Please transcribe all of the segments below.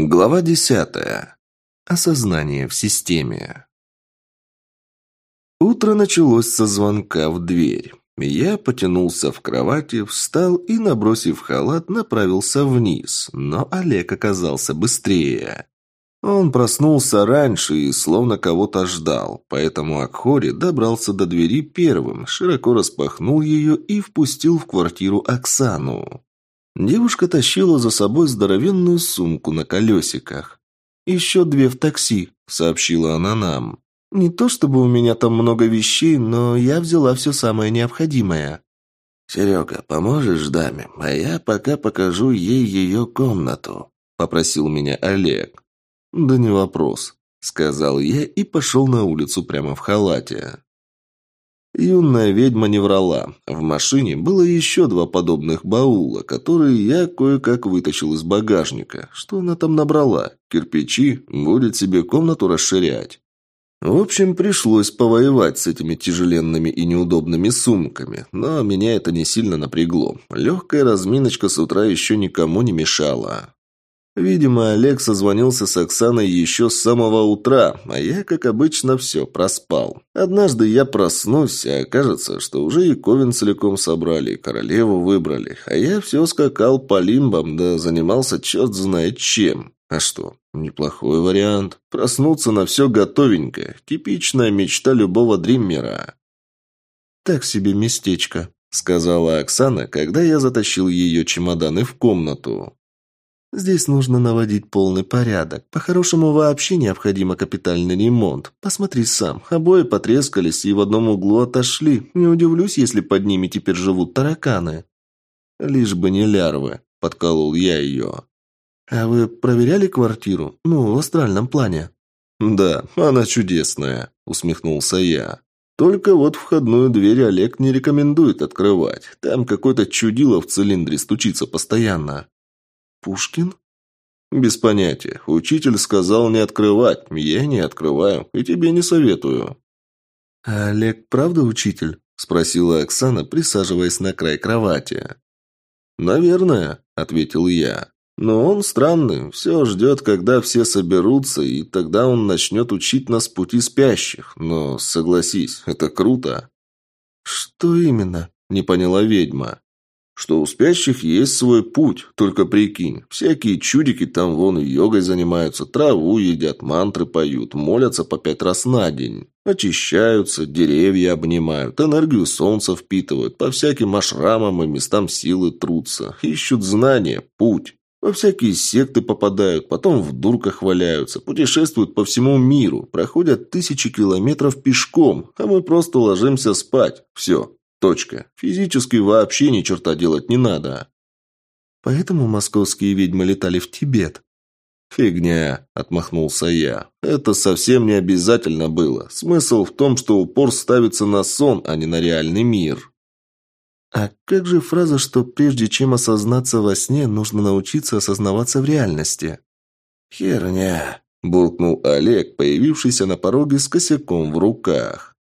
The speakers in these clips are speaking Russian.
Глава десятая. Осознание в системе. Утро началось со звонка в дверь. Я потянулся в кровати, встал и, набросив халат, направился вниз, но Олег оказался быстрее. Он проснулся раньше и словно кого-то ждал, поэтому Акхори добрался до двери первым, широко распахнул ее и впустил в квартиру Оксану. Девушка тащила за собой здоровенную сумку на колесиках. «Еще две в такси», — сообщила она нам. «Не то чтобы у меня там много вещей, но я взяла все самое необходимое». «Серега, поможешь даме, а я пока покажу ей ее комнату», — попросил меня Олег. «Да не вопрос», — сказал я и пошел на улицу прямо в халате. Юная ведьма не врала. В машине было еще два подобных баула, которые я кое-как вытащил из багажника. Что она там набрала? Кирпичи? Будет себе комнату расширять. В общем, пришлось повоевать с этими тяжеленными и неудобными сумками, но меня это не сильно напрягло. Легкая разминочка с утра еще никому не мешала. Видимо, Олег созвонился с Оксаной еще с самого утра, а я, как обычно, все проспал. Однажды я проснусь, а окажется, что уже и Ковен целиком собрали, и королеву выбрали, а я все скакал по лимбам, да занимался черт знает чем. А что, неплохой вариант. Проснуться на все готовенькое. Типичная мечта любого дриммера. «Так себе местечко», — сказала Оксана, когда я затащил ее чемоданы в комнату. Здесь нужно наводить полный порядок. По-хорошему вообще необходимо капитальный ремонт. Посмотри сам. Обои потрескались и в одном углу отошли. Не удивлюсь, если под ними теперь живут тараканы. Лишь бы не лярвы, подколол я ее. А вы проверяли квартиру? Ну, в астральном плане. Да, она чудесная, усмехнулся я. Только вот входную дверь Олег не рекомендует открывать. Там какой-то чудило в цилиндре стучится постоянно. Пушкин? Без понятия. Учитель сказал не открывать. Я не открываю. И тебе не советую. А Олег правда учитель? Спросила Оксана, присаживаясь на край кровати. «Наверное», — ответил я. «Но он странный, все ждет, когда все соберутся, и тогда он начнет учить нас пути спящих. Но, согласись, это круто». «Что именно?» — не поняла ведьма что у спящих есть свой путь, только прикинь, всякие чудики там вон йогой занимаются, траву едят, мантры поют, молятся по пять раз на день, очищаются, деревья обнимают, энергию солнца впитывают, по всяким ашрамам и местам силы трутся, ищут знания, путь. Во всякие секты попадают, потом в дурках валяются, путешествуют по всему миру, проходят тысячи километров пешком, а мы просто ложимся спать. Все, Точка. Физически вообще ни черта делать не надо. Поэтому московские ведьмы летали в Тибет. «Фигня», — отмахнулся я. «Это совсем не обязательно было. Смысл в том, что упор ставится на сон, а не на реальный мир». А как же фраза, что прежде чем осознаться во сне, нужно научиться осознаваться в реальности? «Херня», — буркнул Олег, появившийся на пороге с косяком в руках.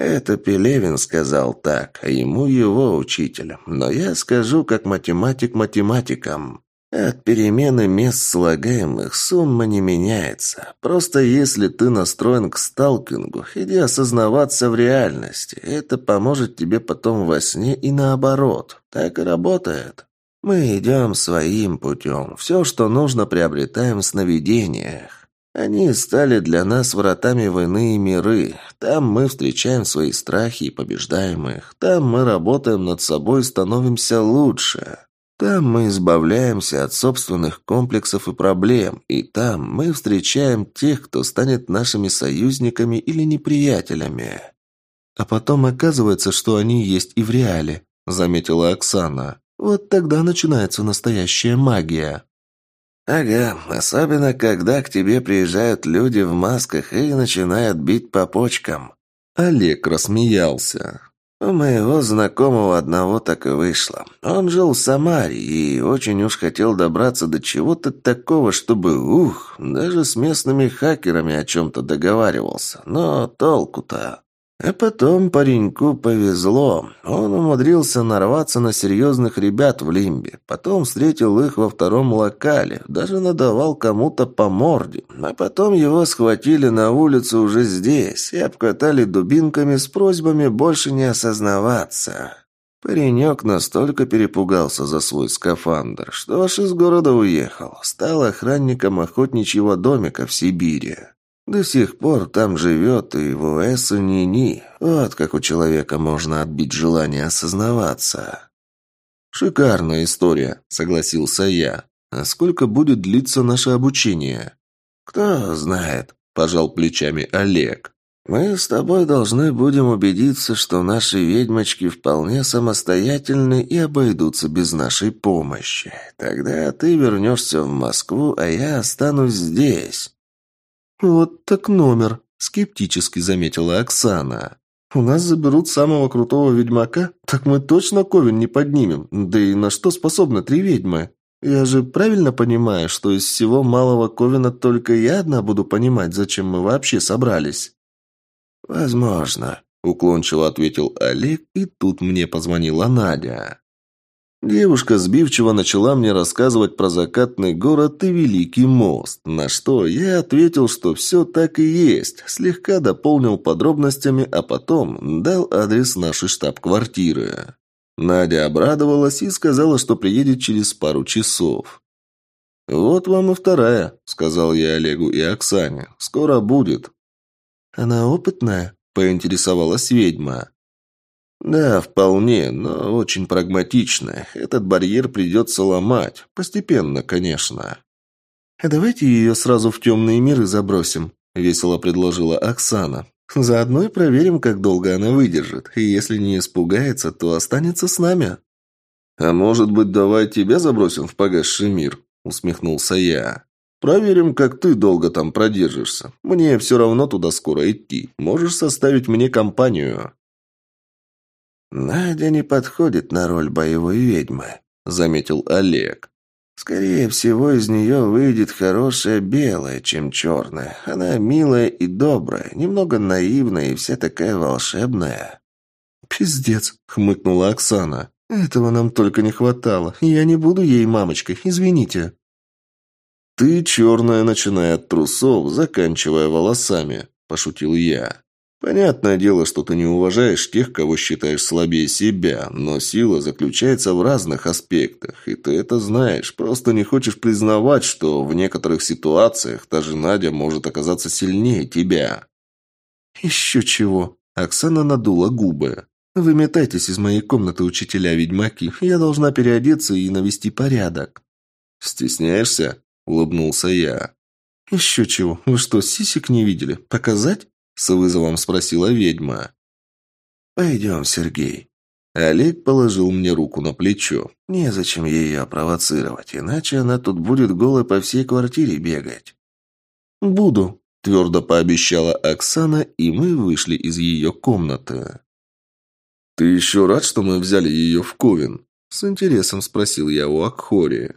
Это Пелевин сказал так, а ему его учитель. Но я скажу как математик математикам. От перемены мест слагаемых сумма не меняется. Просто если ты настроен к сталкингу, иди осознаваться в реальности. Это поможет тебе потом во сне и наоборот. Так и работает. Мы идем своим путем. Все, что нужно, приобретаем в сновидениях. Они стали для нас вратами в иные миры. Там мы встречаем свои страхи и побеждаем их. Там мы работаем над собой и становимся лучше. Там мы избавляемся от собственных комплексов и проблем. И там мы встречаем тех, кто станет нашими союзниками или неприятелями. А потом оказывается, что они есть и в реале, заметила Оксана. Вот тогда начинается настоящая магия. «Ага, особенно когда к тебе приезжают люди в масках и начинают бить по почкам». Олег рассмеялся. «У моего знакомого одного так и вышло. Он жил в Самаре и очень уж хотел добраться до чего-то такого, чтобы, ух, даже с местными хакерами о чем-то договаривался. Но толку-то...» А потом пареньку повезло. Он умудрился нарваться на серьезных ребят в Лимбе. Потом встретил их во втором локале. Даже надавал кому-то по морде. А потом его схватили на улице уже здесь и обкатали дубинками с просьбами больше не осознаваться. Паренек настолько перепугался за свой скафандр, что аж из города уехал. Стал охранником охотничьего домика в Сибири. До сих пор там живет и в УС ни-ни. Вот как у человека можно отбить желание осознаваться. «Шикарная история», — согласился я. «А сколько будет длиться наше обучение?» «Кто знает», — пожал плечами Олег. «Мы с тобой должны будем убедиться, что наши ведьмочки вполне самостоятельны и обойдутся без нашей помощи. Тогда ты вернешься в Москву, а я останусь здесь. «Вот так номер», — скептически заметила Оксана. «У нас заберут самого крутого ведьмака? Так мы точно Ковен не поднимем. Да и на что способны три ведьмы? Я же правильно понимаю, что из всего малого Ковена только я одна буду понимать, зачем мы вообще собрались?» «Возможно», — уклончиво ответил Олег, и тут мне позвонила Надя. Девушка сбивчиво начала мне рассказывать про закатный город и Великий мост, на что я ответил, что все так и есть, слегка дополнил подробностями, а потом дал адрес нашей штаб-квартиры. Надя обрадовалась и сказала, что приедет через пару часов. «Вот вам и вторая», — сказал я Олегу и Оксане. «Скоро будет». «Она опытная?» — поинтересовалась ведьма. Да, вполне, но очень прагматично. Этот барьер придется ломать. Постепенно, конечно. «А давайте ее сразу в темные миры забросим», — весело предложила Оксана. «Заодно и проверим, как долго она выдержит. И если не испугается, то останется с нами». «А может быть, давай тебя забросим в погасший мир?» — усмехнулся я. «Проверим, как ты долго там продержишься. Мне все равно туда скоро идти. Можешь составить мне компанию». «Надя не подходит на роль боевой ведьмы», — заметил Олег. «Скорее всего, из нее выйдет хорошая белая, чем черная. Она милая и добрая, немного наивная и вся такая волшебная». «Пиздец», — хмыкнула Оксана. «Этого нам только не хватало. Я не буду ей мамочкой, извините». «Ты черная, начиная от трусов, заканчивая волосами», – пошутил я. Понятное дело, что ты не уважаешь тех, кого считаешь слабее себя, но сила заключается в разных аспектах, и ты это знаешь, просто не хочешь признавать, что в некоторых ситуациях даже Надя может оказаться сильнее тебя. Еще чего. Оксана надула губы. Вы метайтесь из моей комнаты, учителя ведьмаки. Я должна переодеться и навести порядок. Стесняешься? Улыбнулся я. Еще чего. Вы что, сисек не видели? Показать? С вызовом спросила ведьма. «Пойдем, Сергей». Олег положил мне руку на плечо. «Незачем ее провоцировать, иначе она тут будет голой по всей квартире бегать». «Буду», – твердо пообещала Оксана, и мы вышли из ее комнаты. «Ты еще рад, что мы взяли ее в Ковен?» – с интересом спросил я у Акхори.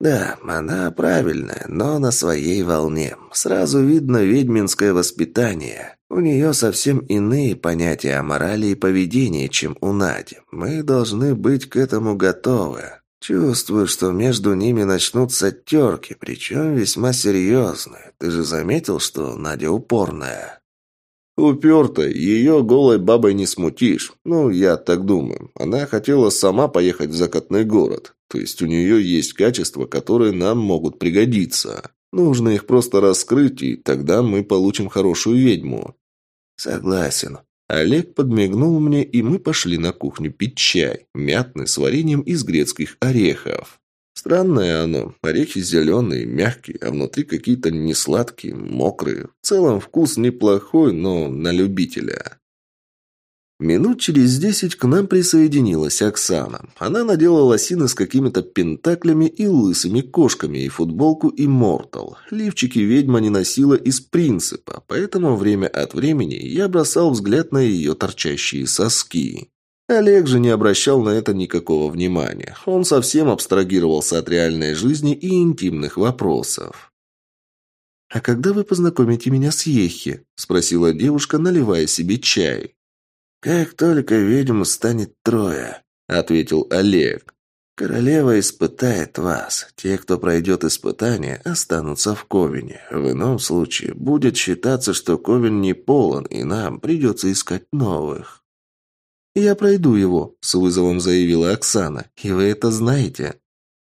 Да, она правильная, но на своей волне. Сразу видно ведьминское воспитание. У нее совсем иные понятия о морали и поведении, чем у Нади. Мы должны быть к этому готовы. Чувствую, что между ними начнутся терки, причем весьма серьезные. Ты же заметил, что Надя упорная? Упертая, ее голой бабой не смутишь. Ну, я так думаю. Она хотела сама поехать в закатный город. То есть у нее есть качества, которые нам могут пригодиться. Нужно их просто раскрыть, и тогда мы получим хорошую ведьму. Согласен. Олег подмигнул мне, и мы пошли на кухню пить чай, мятный с вареньем из грецких орехов. Странное оно. Орехи зеленые, мягкие, а внутри какие-то несладкие, мокрые. В целом вкус неплохой, но на любителя. Минут через десять к нам присоединилась Оксана. Она надела лосины с какими-то пентаклями и лысыми кошками, и футболку Immortal. Лифчики ведьма не носила из принципа, поэтому время от времени я бросал взгляд на ее торчащие соски. Олег же не обращал на это никакого внимания. Он совсем абстрагировался от реальной жизни и интимных вопросов. «А когда вы познакомите меня с Ехи?» – спросила девушка, наливая себе чай. «Как только ведьм станет трое», – ответил Олег. «Королева испытает вас. Те, кто пройдет испытание, останутся в Ковине. В ином случае будет считаться, что Ковен не полон, и нам придется искать новых». «Я пройду его», – с вызовом заявила Оксана. «И вы это знаете?»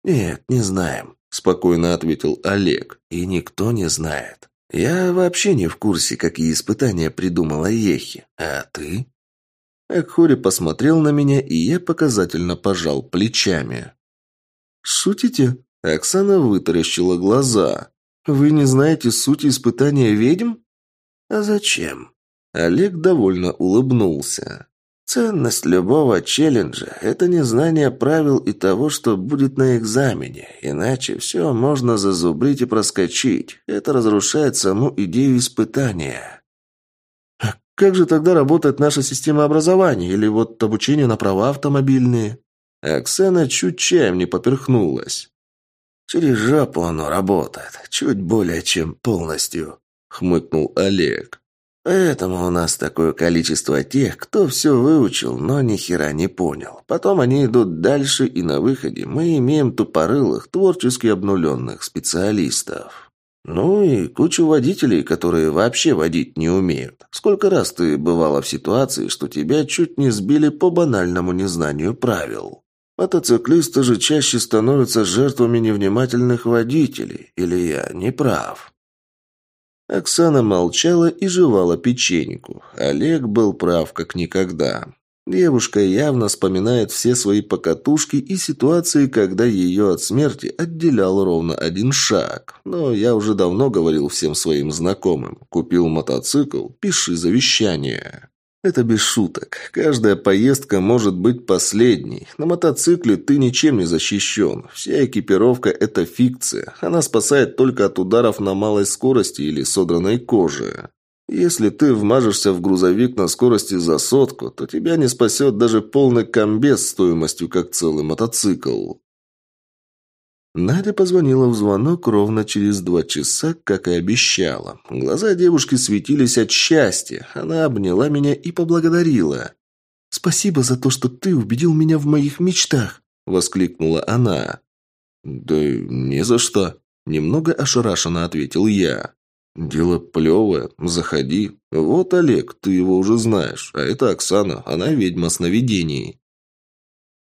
«Нет, не знаем», – спокойно ответил Олег. «И никто не знает. Я вообще не в курсе, какие испытания придумала Ехи. А ты?» Экхори посмотрел на меня, и я показательно пожал плечами. «Шутите?» Оксана вытаращила глаза. «Вы не знаете сути испытания ведьм?» «А зачем?» Олег довольно улыбнулся. Ценность любого челленджа – это незнание правил и того, что будет на экзамене. Иначе все можно зазубрить и проскочить. Это разрушает саму идею испытания. Как же тогда работает наша система образования? Или вот обучение на права автомобильные? Оксана чуть чаем не поперхнулась. «Через жопу оно работает. Чуть более чем полностью», – хмыкнул Олег. Поэтому у нас такое количество тех, кто все выучил, но ни хера не понял. Потом они идут дальше, и на выходе мы имеем тупорылых, творчески обнуленных специалистов. Ну и кучу водителей, которые вообще водить не умеют. Сколько раз ты бывала в ситуации, что тебя чуть не сбили по банальному незнанию правил? Мотоциклисты же чаще становятся жертвами невнимательных водителей. Или я не прав? Оксана молчала и жевала печеньку. Олег был прав как никогда. Девушка явно вспоминает все свои покатушки и ситуации, когда ее от смерти отделял ровно один шаг. Но я уже давно говорил всем своим знакомым. Купил мотоцикл, пиши завещание. Это без шуток. Каждая поездка может быть последней. На мотоцикле ты ничем не защищен. Вся экипировка – это фикция. Она спасает только от ударов на малой скорости или содранной кожи. Если ты вмажешься в грузовик на скорости за сотку, то тебя не спасет даже полный комбез стоимостью как целый мотоцикл. Надя позвонила в звонок ровно через два часа, как и обещала. Глаза девушки светились от счастья. Она обняла меня и поблагодарила. «Спасибо за то, что ты убедил меня в моих мечтах», — воскликнула она. «Да не за что», — немного ошарашенно ответил я. «Дело плевое. Заходи. Вот Олег, ты его уже знаешь. А это Оксана, она ведьма сновидений».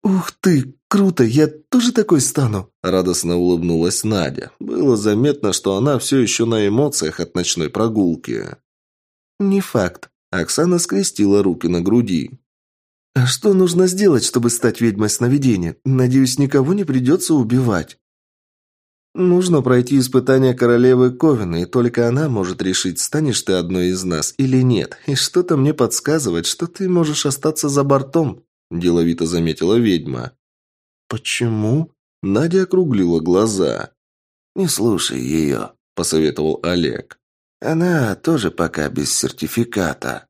«Ух ты, круто! Я тоже такой стану!» Радостно улыбнулась Надя. Было заметно, что она все еще на эмоциях от ночной прогулки. «Не факт». Оксана скрестила руки на груди. «А что нужно сделать, чтобы стать ведьмой сновидения? Надеюсь, никого не придется убивать». «Нужно пройти испытание королевы Ковина, и только она может решить, станешь ты одной из нас или нет. И что-то мне подсказывает, что ты можешь остаться за бортом», – деловито заметила ведьма. «Почему?» – Надя округлила глаза. «Не слушай ее», – посоветовал Олег. «Она тоже пока без сертификата».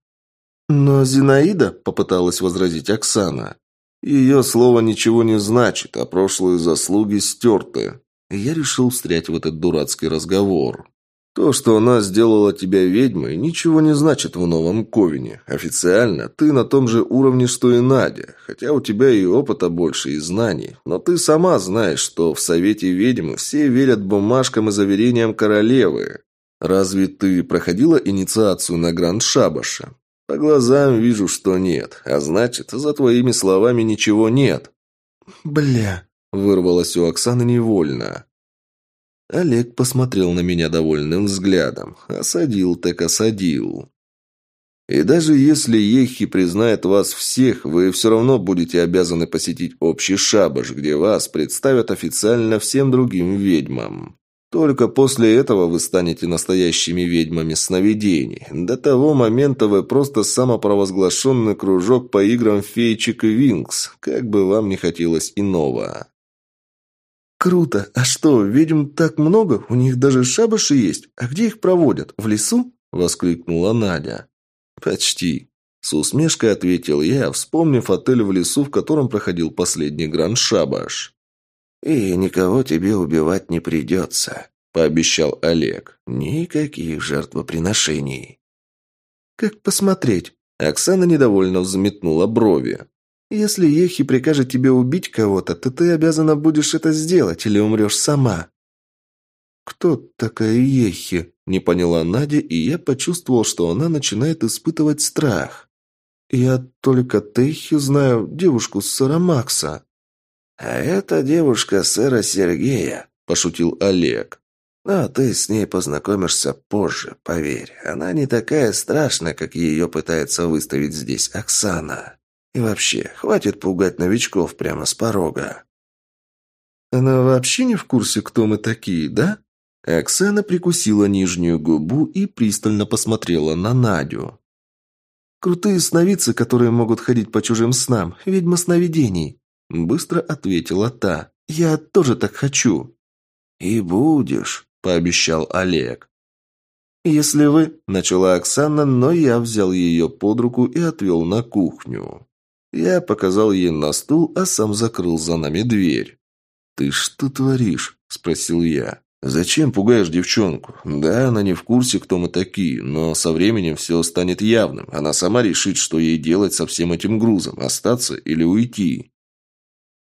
«Но Зинаида», – попыталась возразить Оксана. «Ее слово ничего не значит, а прошлые заслуги стерты». Я решил встрять в этот дурацкий разговор. То, что она сделала тебя ведьмой, ничего не значит в новом Ковине. Официально ты на том же уровне, что и Надя, хотя у тебя и опыта больше, и знаний. Но ты сама знаешь, что в Совете ведьм все верят бумажкам и заверениям королевы. Разве ты проходила инициацию на Гранд Шабаше? По глазам вижу, что нет, а значит, за твоими словами ничего нет. «Бля!» – вырвалось у Оксаны невольно. Олег посмотрел на меня довольным взглядом. Осадил так осадил. И даже если Ехи признает вас всех, вы все равно будете обязаны посетить общий шабаш, где вас представят официально всем другим ведьмам. Только после этого вы станете настоящими ведьмами сновидений. До того момента вы просто самопровозглашенный кружок по играм феечек и винкс, как бы вам не хотелось иного. «Круто! А что, ведьм так много? У них даже шабаши есть. А где их проводят? В лесу?» – воскликнула Надя. «Почти», – с усмешкой ответил я, вспомнив отель в лесу, в котором проходил последний гранд-шабаш. «И никого тебе убивать не придется», пообещал Олег. «Никаких жертвоприношений». «Как посмотреть?» Оксана недовольно взметнула брови. «Если Ехи прикажет тебе убить кого-то, то ты обязана будешь это сделать или умрешь сама». «Кто такая Ехи?» – не поняла Надя, и я почувствовал, что она начинает испытывать страх. «Я только Техи знаю, девушку сэра Макса». «А это девушка сэра Сергея», – пошутил Олег. «Но ты с ней познакомишься позже, поверь. Она не такая страшная, как ее пытается выставить здесь Оксана. И вообще, хватит пугать новичков прямо с порога». «Она вообще не в курсе, кто мы такие, да?» Оксана прикусила нижнюю губу и пристально посмотрела на Надю. «Крутые сновидцы, которые могут ходить по чужим снам, ведьма сновидений», – быстро ответила та. «Я тоже так хочу». «И будешь», – пообещал Олег. «Если вы...» – начала Оксана, но я взял ее под руку и отвел на кухню. Я показал ей на стул, а сам закрыл за нами дверь. «Ты что творишь?» – спросил я. «Зачем пугаешь девчонку? Да, она не в курсе, кто мы такие, но со временем все станет явным. Она сама решит, что ей делать со всем этим грузом, остаться или уйти».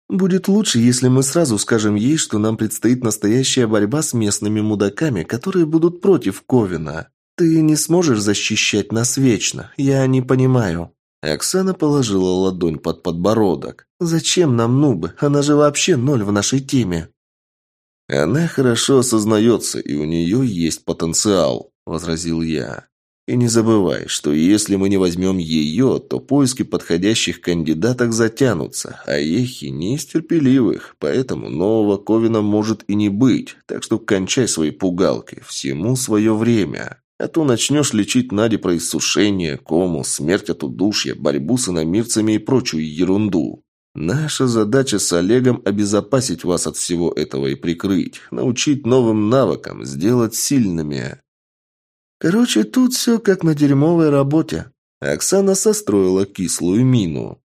«Будет лучше, если мы сразу скажем ей, что нам предстоит настоящая борьба с местными мудаками, которые будут против Ковина. Ты не сможешь защищать нас вечно, я не понимаю». Оксана положила ладонь под подбородок. «Зачем нам нубы? Она же вообще ноль в нашей теме». «Она хорошо осознается, и у нее есть потенциал», – возразил я. «И не забывай, что если мы не возьмем ее, то поиски подходящих кандидаток затянутся, а Ехи не терпеливых, поэтому нового Ковина может и не быть, так что кончай свои пугалки, всему свое время». А то начнешь лечить Наде про иссушение, кому, смерть от удушья, борьбу с иномирцами и прочую ерунду. Наша задача с Олегом – обезопасить вас от всего этого и прикрыть, научить новым навыкам, сделать сильными. Короче, тут все как на дерьмовой работе. Оксана состроила кислую мину.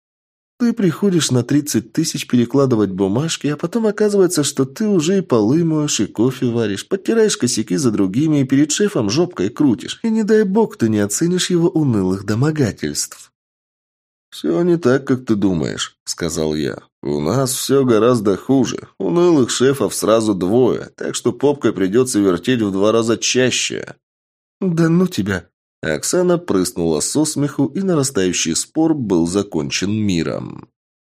Ты приходишь на 30 тысяч перекладывать бумажки, а потом оказывается, что ты уже и полы моешь, и кофе варишь, подтираешь косяки за другими и перед шефом жопкой крутишь. И не дай бог ты не оценишь его унылых домогательств. «Все не так, как ты думаешь», — сказал я. «У нас все гораздо хуже. Унылых шефов сразу двое, так что попкой придется вертеть в два раза чаще». «Да ну тебя!» Оксана прыснула со смеху, и нарастающий спор был закончен миром.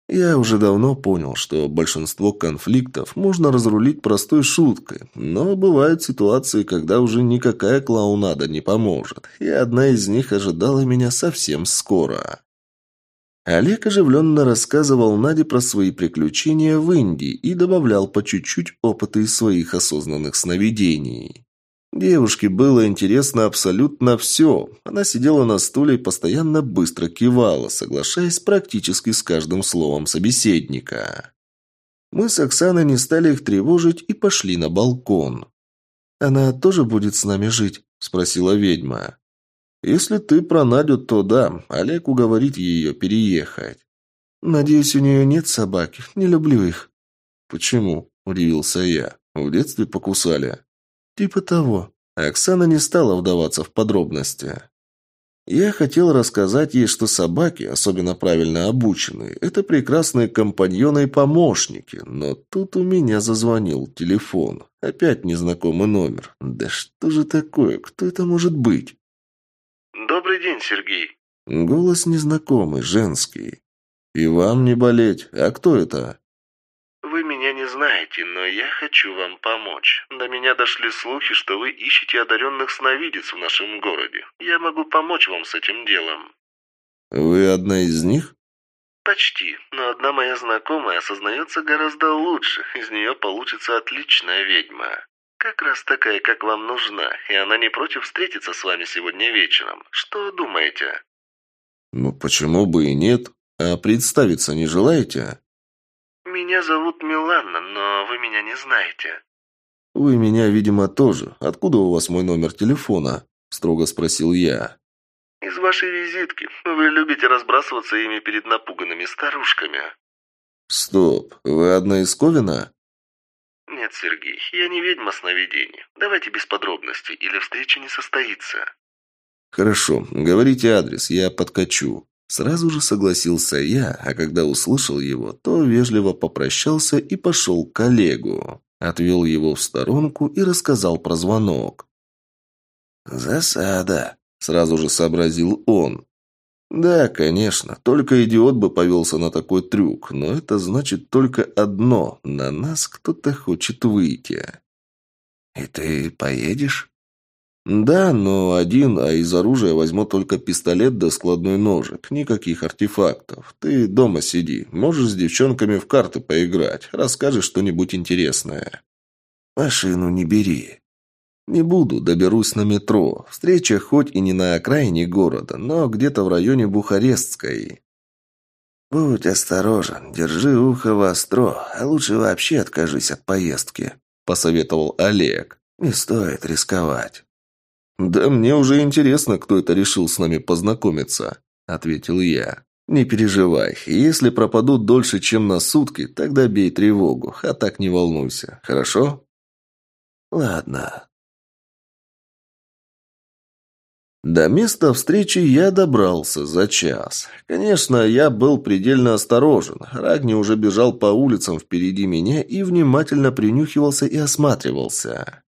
Я уже давно понял, что большинство конфликтов можно разрулить простой шуткой, но бывают ситуации, когда уже никакая клоунада не поможет, и одна из них ожидала меня совсем скоро. Олег оживленно рассказывал Наде про свои приключения в Индии и добавлял по чуть-чуть опыта из своих осознанных сновидений. Девушке было интересно абсолютно все. Она сидела на стуле и постоянно быстро кивала, соглашаясь практически с каждым словом собеседника. Мы с Оксаной не стали их тревожить и пошли на балкон. «Она тоже будет с нами жить?» – спросила ведьма. Если ты про Надю, то да, Олег уговорит ее переехать. Надеюсь, у нее нет собаки. Не люблю их. Почему? Удивился я. В детстве покусали. Типа того. Оксана не стала вдаваться в подробности. Я хотел рассказать ей, что собаки, особенно правильно обученные, это прекрасные компаньоны и помощники, но тут у меня зазвонил телефон. Опять незнакомый номер. Да что же такое? Кто это может быть? «Добрый день, Сергей». Голос незнакомый, женский. «И вам не болеть. А кто это?» «Вы меня не знаете, но я хочу вам помочь. До меня дошли слухи, что вы ищете одаренных сновидец в нашем городе. Я могу помочь вам с этим делом». «Вы одна из них?» «Почти, но одна моя знакомая осознается гораздо лучше. Из нее получится отличная ведьма». Как раз такая, как вам нужна, и она не против встретиться с вами сегодня вечером. Что думаете?» «Ну, почему бы и нет? А представиться не желаете?» «Меня зовут Миланна, но вы меня не знаете». «Вы меня, видимо, тоже. Откуда у вас мой номер телефона?» – строго спросил я. «Из вашей визитки. Вы любите разбрасываться ими перед напуганными старушками». «Стоп. Вы одна из Ковина?» «Нет, Сергей, я не ведьма сновидений. Давайте без подробностей, или встреча не состоится». «Хорошо, говорите адрес, я подкачу». Сразу же согласился я, а когда услышал его, то вежливо попрощался и пошел к коллегу. Отвел его в сторонку и рассказал про звонок. «Засада», — сразу же сообразил он. «Да, конечно, только идиот бы повелся на такой трюк, но это значит только одно – на нас кто-то хочет выйти». «И ты поедешь?» «Да, но один, а из оружия возьму только пистолет да складной ножик. Никаких артефактов. Ты дома сиди. Можешь с девчонками в карты поиграть. Расскажешь что-нибудь интересное». «Машину не бери». «Не буду, доберусь на метро. Встреча хоть и не на окраине города, но где-то в районе Бухарестской». «Будь осторожен, держи ухо востро, а лучше вообще откажись от поездки», – посоветовал Олег. «Не стоит рисковать». «Да мне уже интересно, кто это решил с нами познакомиться», – ответил я. «Не переживай, если пропадут дольше, чем на сутки, тогда бей тревогу, а так не волнуйся, хорошо?» «Ладно». До места встречи я добрался за час. Конечно, я был предельно осторожен. Рагни уже бежал по улицам впереди меня и внимательно принюхивался и осматривался.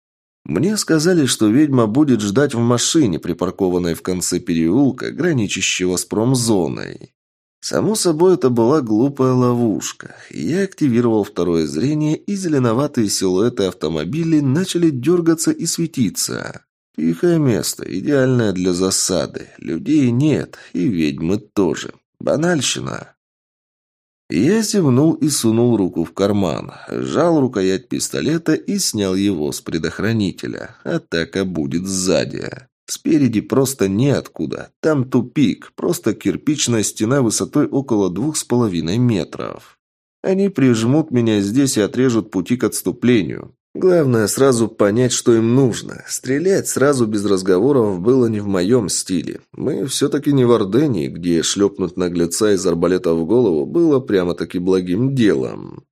Мне сказали, что ведьма будет ждать в машине, припаркованной в конце переулка, граничащего с промзоной. Само собой, это была глупая ловушка. Я активировал второе зрение, и зеленоватые силуэты автомобилей начали дергаться и светиться. Тихое место, идеальное для засады. Людей нет, и ведьмы тоже. Банальщина. Я зевнул и сунул руку в карман, сжал рукоять пистолета и снял его с предохранителя. Атака будет сзади. Спереди просто неоткуда. Там тупик, просто кирпичная стена высотой около двух с половиной метров. Они прижмут меня здесь и отрежут пути к отступлению. Главное сразу понять, что им нужно. Стрелять сразу без разговоров было не в моем стиле. Мы все-таки не в Ордении, где шлепнуть наглеца из арбалета в голову было прямо-таки благим делом.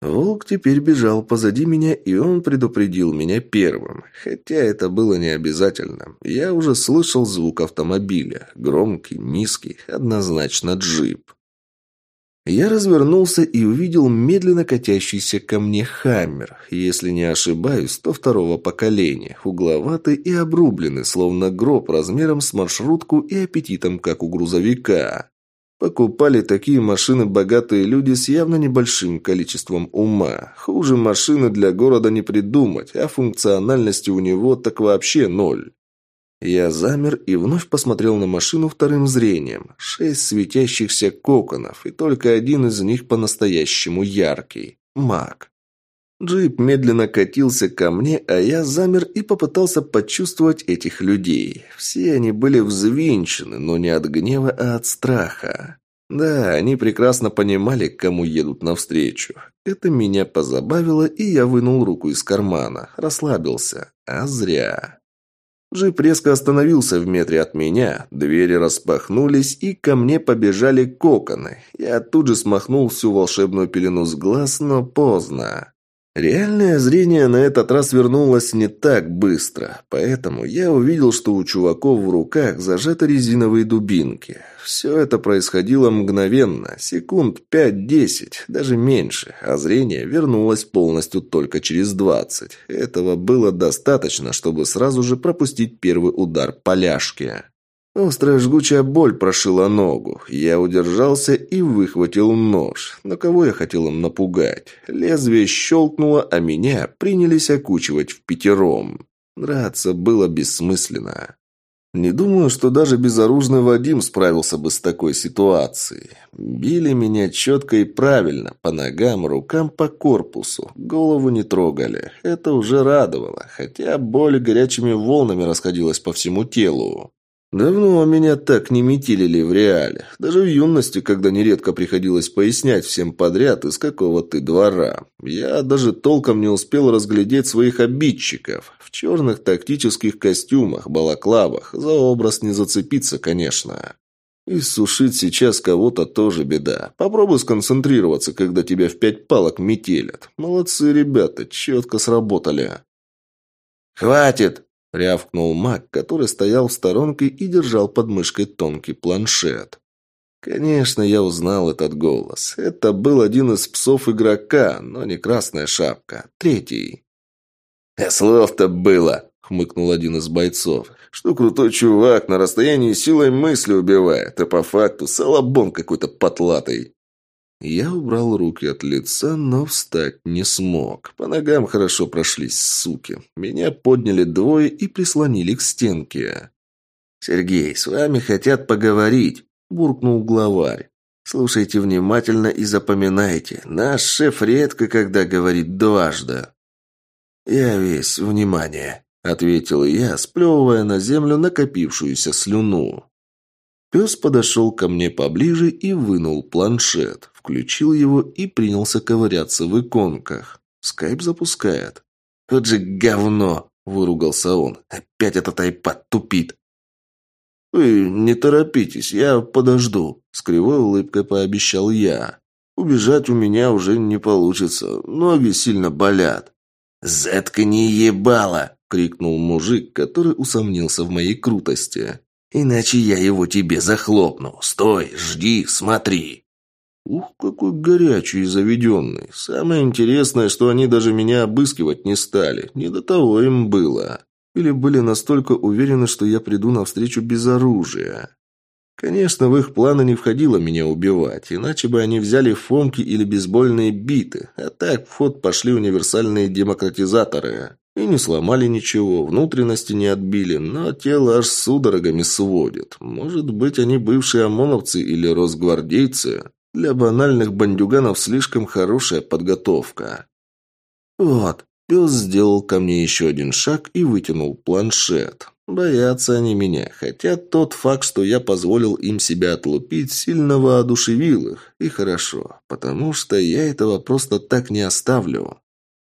Волк теперь бежал позади меня, и он предупредил меня первым. Хотя это было не обязательно. Я уже слышал звук автомобиля. Громкий, низкий, однозначно джип. Я развернулся и увидел медленно катящийся ко мне «Хаммер». Если не ошибаюсь, то второго поколения, угловатый и обрубленный, словно гроб размером с маршрутку и аппетитом, как у грузовика. Покупали такие машины богатые люди с явно небольшим количеством ума. Хуже машины для города не придумать, а функциональности у него так вообще ноль. Я замер и вновь посмотрел на машину вторым зрением. Шесть светящихся коконов, и только один из них по-настоящему яркий. Маг. Джип медленно катился ко мне, а я замер и попытался почувствовать этих людей. Все они были взвинчены, но не от гнева, а от страха. Да, они прекрасно понимали, кому едут навстречу. Это меня позабавило, и я вынул руку из кармана. Расслабился. А зря. Джип резко остановился в метре от меня, двери распахнулись, и ко мне побежали коконы. Я тут же смахнул всю волшебную пелену с глаз, но поздно. Реальное зрение на этот раз вернулось не так быстро, поэтому я увидел, что у чуваков в руках зажаты резиновые дубинки. Все это происходило мгновенно, секунд пять-десять, даже меньше, а зрение вернулось полностью только через двадцать. Этого было достаточно, чтобы сразу же пропустить первый удар поляшки. Острая жгучая боль прошила ногу. Я удержался и выхватил нож. Но кого я хотел им напугать? Лезвие щелкнуло, а меня принялись окучивать в пятером. Драться было бессмысленно. Не думаю, что даже безоружный Вадим справился бы с такой ситуацией. Били меня четко и правильно, по ногам, рукам, по корпусу. Голову не трогали. Это уже радовало, хотя боль горячими волнами расходилась по всему телу. Давно меня так не метилили в реале. Даже в юности, когда нередко приходилось пояснять всем подряд, из какого ты двора. Я даже толком не успел разглядеть своих обидчиков. В черных тактических костюмах, балаклавах. За образ не зацепиться, конечно. И сушить сейчас кого-то тоже беда. Попробуй сконцентрироваться, когда тебя в пять палок метелят. Молодцы ребята, четко сработали. «Хватит!» — рявкнул маг, который стоял в сторонке и держал под мышкой тонкий планшет. Конечно, я узнал этот голос. Это был один из псов игрока, но не красная шапка. Третий. «А слов-то было!» — хмыкнул один из бойцов. «Что крутой чувак на расстоянии силой мысли убивает, а по факту салабон какой-то потлатый». Я убрал руки от лица, но встать не смог. По ногам хорошо прошлись, суки. Меня подняли двое и прислонили к стенке. «Сергей, с вами хотят поговорить», – буркнул главарь. «Слушайте внимательно и запоминайте. Наш шеф редко когда говорит дважды». «Я весь внимание», – ответил я, сплевывая на землю накопившуюся слюну. Пес подошел ко мне поближе и вынул планшет включил его и принялся ковыряться в иконках. Скайп запускает. «Вот же говно!» – выругался он. «Опять этот айпад тупит!» «Вы не торопитесь, я подожду», – с кривой улыбкой пообещал я. «Убежать у меня уже не получится, ноги сильно болят». «Заткни ебало!» – крикнул мужик, который усомнился в моей крутости. «Иначе я его тебе захлопну. Стой, жди, смотри!» Ух, какой горячий и заведенный. Самое интересное, что они даже меня обыскивать не стали. Не до того им было. Или были настолько уверены, что я приду навстречу без оружия. Конечно, в их планы не входило меня убивать, иначе бы они взяли фомки или бейсбольные биты, а так в ход пошли универсальные демократизаторы. И не сломали ничего, внутренности не отбили, но тело аж судорогами сводит. Может быть, они бывшие ОМОНовцы или росгвардейцы? Для банальных бандюганов слишком хорошая подготовка. Вот, пес сделал ко мне еще один шаг и вытянул планшет. Боятся они меня, хотя тот факт, что я позволил им себя отлупить, сильно воодушевил их. И хорошо, потому что я этого просто так не оставлю.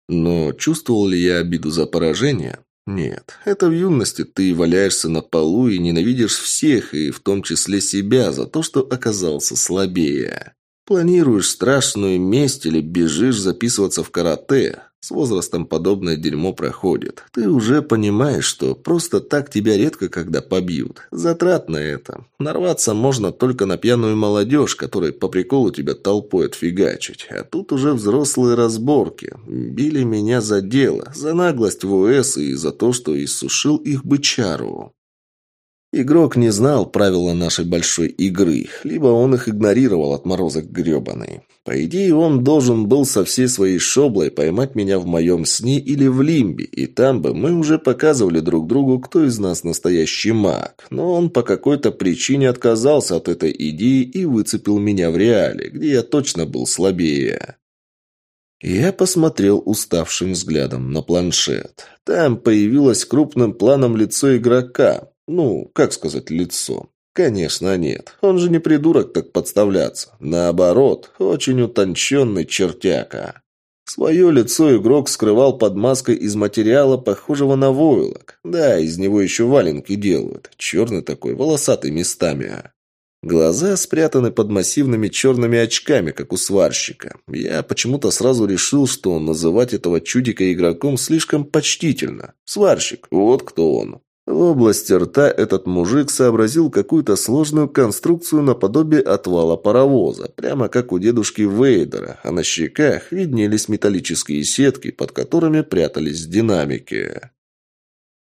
Но чувствовал ли я обиду за поражение? Нет, это в юности ты валяешься на полу и ненавидишь всех, и в том числе себя, за то, что оказался слабее. Планируешь страшную месть или бежишь записываться в карате. С возрастом подобное дерьмо проходит. Ты уже понимаешь, что просто так тебя редко когда побьют. Затрат на это. Нарваться можно только на пьяную молодежь, которой по приколу тебя толпой отфигачить. А тут уже взрослые разборки. Били меня за дело, за наглость в ОС и за то, что иссушил их бычару. Игрок не знал правила нашей большой игры, либо он их игнорировал отморозок гребаный. По идее, он должен был со всей своей шоблой поймать меня в моем сне или в лимбе, и там бы мы уже показывали друг другу, кто из нас настоящий маг. Но он по какой-то причине отказался от этой идеи и выцепил меня в реале, где я точно был слабее. Я посмотрел уставшим взглядом на планшет. Там появилось крупным планом лицо игрока, ну, как сказать, лицо. Конечно, нет. Он же не придурок так подставляться. Наоборот, очень утонченный чертяка. Свое лицо игрок скрывал под маской из материала, похожего на войлок. Да, из него еще валенки делают. Черный такой, волосатый местами. Глаза спрятаны под массивными черными очками, как у сварщика. Я почему-то сразу решил, что называть этого чудика игроком слишком почтительно. Сварщик, вот кто он. В области рта этот мужик сообразил какую-то сложную конструкцию наподобие отвала паровоза, прямо как у дедушки Вейдера, а на щеках виднелись металлические сетки, под которыми прятались динамики.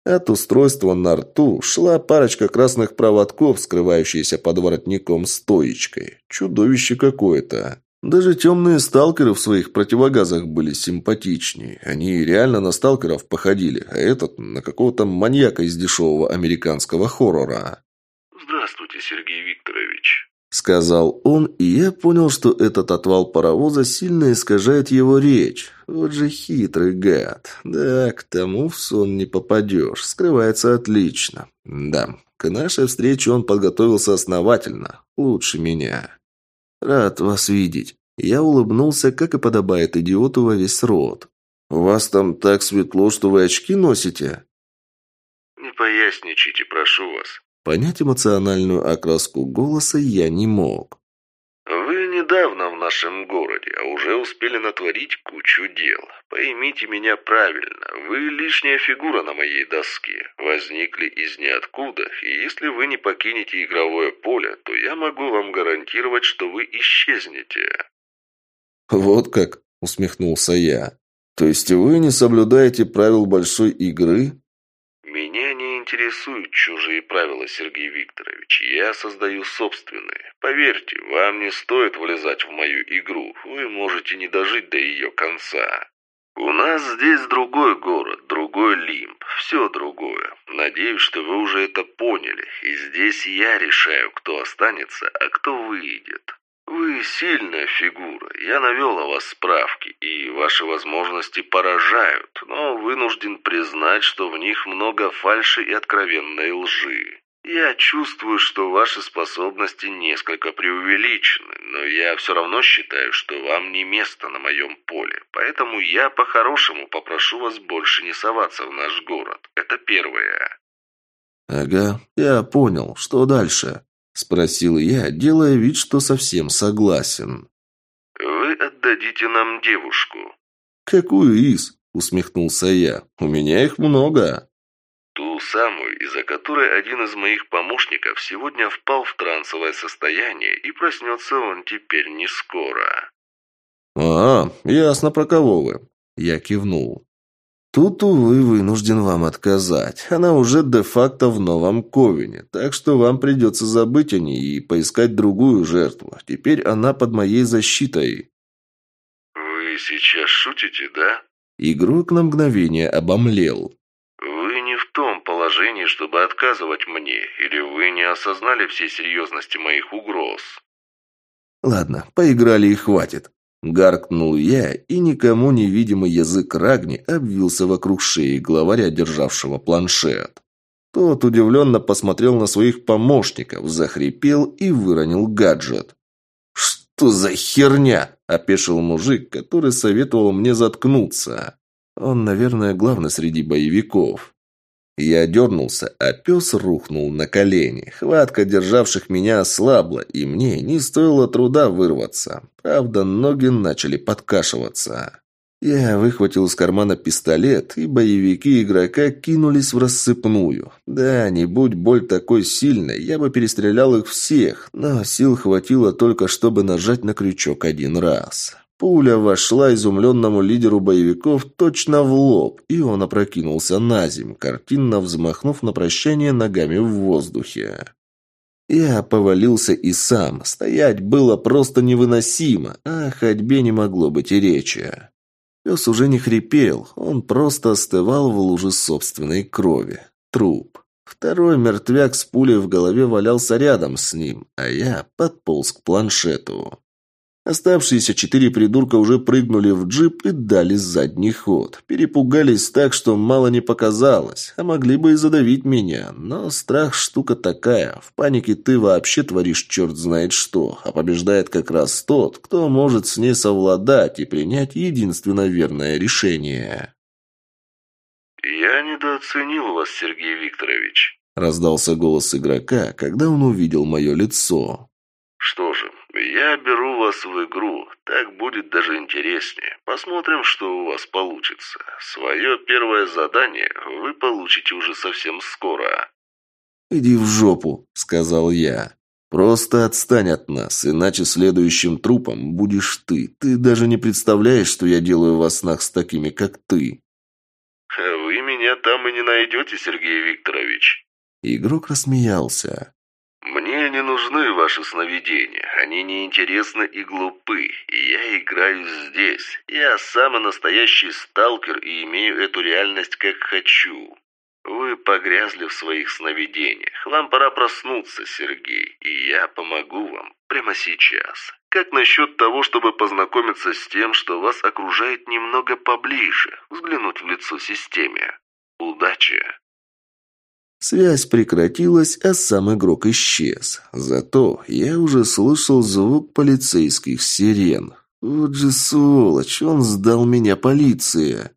От устройства на рту шла парочка красных проводков, скрывающиеся под воротником стоечкой. Чудовище какое-то. Даже темные сталкеры в своих противогазах были симпатичнее. Они реально на сталкеров походили, а этот на какого-то маньяка из дешевого американского хоррора. «Здравствуйте, Сергей Викторович», — сказал он, и я понял, что этот отвал паровоза сильно искажает его речь. Вот же хитрый гад. Да, к тому в сон не попадешь. Скрывается отлично. Да, к нашей встрече он подготовился основательно. Лучше меня. «Рад вас видеть». Я улыбнулся, как и подобает идиоту во весь рот. «У вас там так светло, что вы очки носите?» «Не поясничайте, прошу вас». Понять эмоциональную окраску голоса я не мог. «Вы недавно в нашем городе, а уже успели натворить кучу дел. Поймите меня правильно, вы лишняя фигура на моей доске. Возникли из ниоткуда, и если вы не покинете игровое поле, то я могу вам гарантировать, что вы исчезнете». «Вот как?» – усмехнулся я. «То есть вы не соблюдаете правил большой игры?» «Меня не интересуют чужие правила, Сергей Викторович. Я создаю собственные. Поверьте, вам не стоит влезать в мою игру. Вы можете не дожить до ее конца. У нас здесь другой город, другой лимб, все другое. Надеюсь, что вы уже это поняли. И здесь я решаю, кто останется, а кто выйдет. Вы сильная фигура. Я навел о вас справки, и ваши возможности поражают, но вынужден признать, что в них много фальши и откровенной лжи. Я чувствую, что ваши способности несколько преувеличены, но я все равно считаю, что вам не место на моем поле. Поэтому я по-хорошему попрошу вас больше не соваться в наш город. Это первое. Ага, я понял. Что дальше? Спросил я, делая вид, что совсем согласен. «Вы отдадите нам девушку». «Какую из?» – усмехнулся я. «У меня их много». «Ту самую, из-за которой один из моих помощников сегодня впал в трансовое состояние, и проснется он теперь не скоро». «А, ясно, про кого вы». Я кивнул. Тут, увы, вынужден вам отказать. Она уже де-факто в новом Ковине, так что вам придется забыть о ней и поискать другую жертву. Теперь она под моей защитой». «Вы сейчас шутите, да?» Игрок на мгновение обомлел. «Вы не в том положении, чтобы отказывать мне, или вы не осознали всей серьезности моих угроз?» «Ладно, поиграли и хватит. Гаркнул я, и никому невидимый язык Рагни обвился вокруг шеи главаря, державшего планшет. Тот удивленно посмотрел на своих помощников, захрипел и выронил гаджет. «Что за херня?» – опешил мужик, который советовал мне заткнуться. Он, наверное, главный среди боевиков. Я дернулся, а пес рухнул на колени. Хватка державших меня ослабла, и мне не стоило труда вырваться. Правда, ноги начали подкашиваться. Я выхватил из кармана пистолет, и боевики игрока кинулись в рассыпную. Да, не будь боль такой сильной, я бы перестрелял их всех, но сил хватило только, чтобы нажать на крючок один раз. Пуля вошла изумленному лидеру боевиков точно в лоб, и он опрокинулся на земь, картинно взмахнув на прощание ногами в воздухе. Я повалился и сам. Стоять было просто невыносимо, а о ходьбе не могло быть и речи. Пес уже не хрипел, он просто остывал в луже собственной крови. Труп. Второй мертвяк с пулей в голове валялся рядом с ним, а я подполз к планшету. Оставшиеся четыре придурка уже прыгнули в джип и дали задний ход. Перепугались так, что мало не показалось, а могли бы и задавить меня. Но страх штука такая. В панике ты вообще творишь черт знает что, а побеждает как раз тот, кто может с ней совладать и принять единственно верное решение. «Я недооценил вас, Сергей Викторович», — раздался голос игрока, когда он увидел мое лицо. «Что же, я беру вас в игру. Так будет даже интереснее. Посмотрим, что у вас получится. Свое первое задание вы получите уже совсем скоро. «Иди в жопу», — сказал я. «Просто отстань от нас, иначе следующим трупом будешь ты. Ты даже не представляешь, что я делаю во снах с такими, как ты». «Вы меня там и не найдете, Сергей Викторович». Игрок рассмеялся. «Мне не нужны ваши сновидения. Они неинтересны и глупы. Я играю здесь. Я самый настоящий сталкер и имею эту реальность как хочу. Вы погрязли в своих сновидениях. Вам пора проснуться, Сергей, и я помогу вам прямо сейчас. Как насчет того, чтобы познакомиться с тем, что вас окружает немного поближе, взглянуть в лицо системе? Удачи!» Связь прекратилась, а сам игрок исчез. Зато я уже слышал звук полицейских сирен. Вот же сволочь, он сдал меня полиции.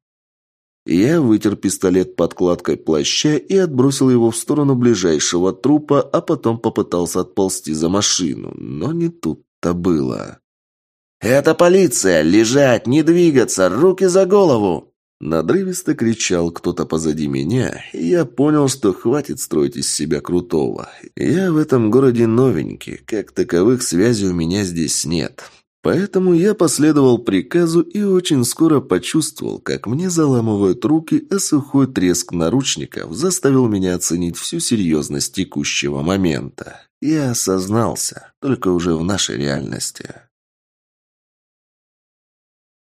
Я вытер пистолет подкладкой плаща и отбросил его в сторону ближайшего трупа, а потом попытался отползти за машину. Но не тут-то было. «Это полиция! Лежать! Не двигаться! Руки за голову!» Надрывисто кричал кто-то позади меня, и я понял, что хватит строить из себя крутого. Я в этом городе новенький, как таковых связей у меня здесь нет. Поэтому я последовал приказу и очень скоро почувствовал, как мне заламывают руки, а сухой треск наручников заставил меня оценить всю серьезность текущего момента. Я осознался, только уже в нашей реальности.